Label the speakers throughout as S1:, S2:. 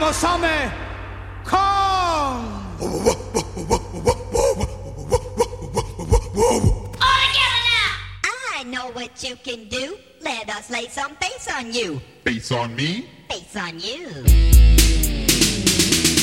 S1: Come
S2: chiamo Same Kong.
S3: I
S4: know what you can do. Let us lay some bass on you.
S2: Bass on me? Bass
S4: on you.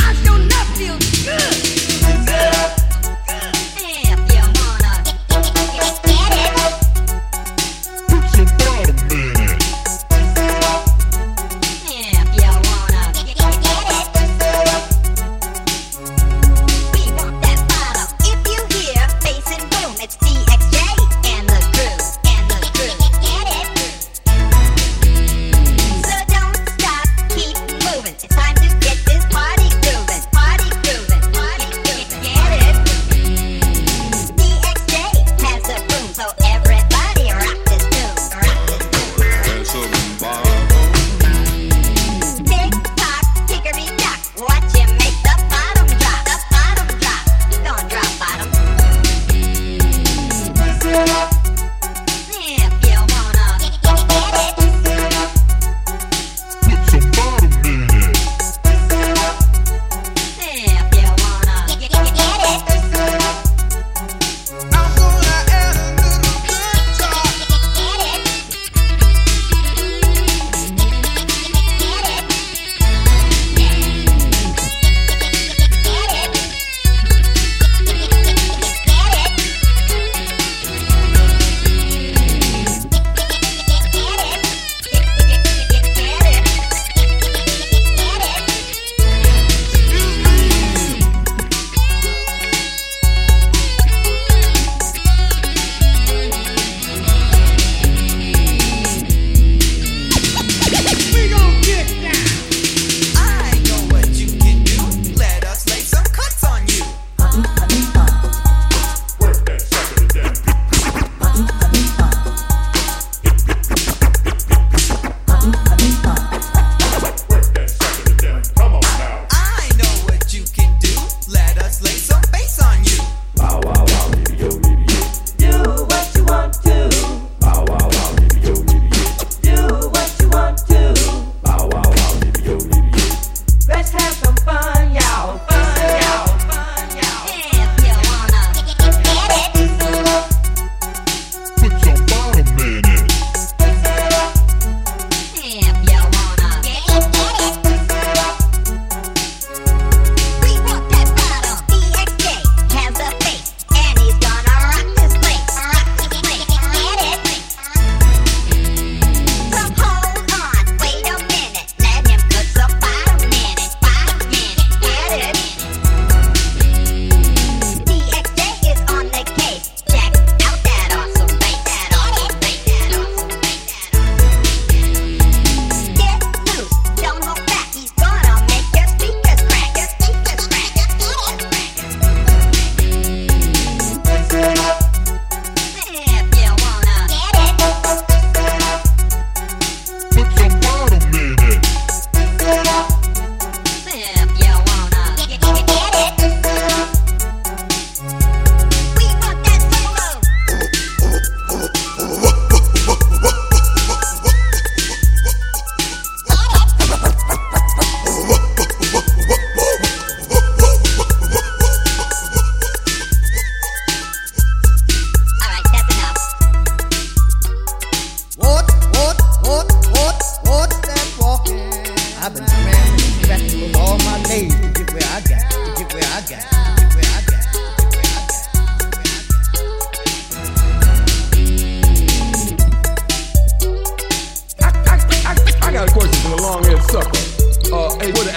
S4: I
S5: sure enough
S4: feel good.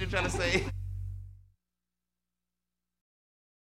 S4: you're trying to say?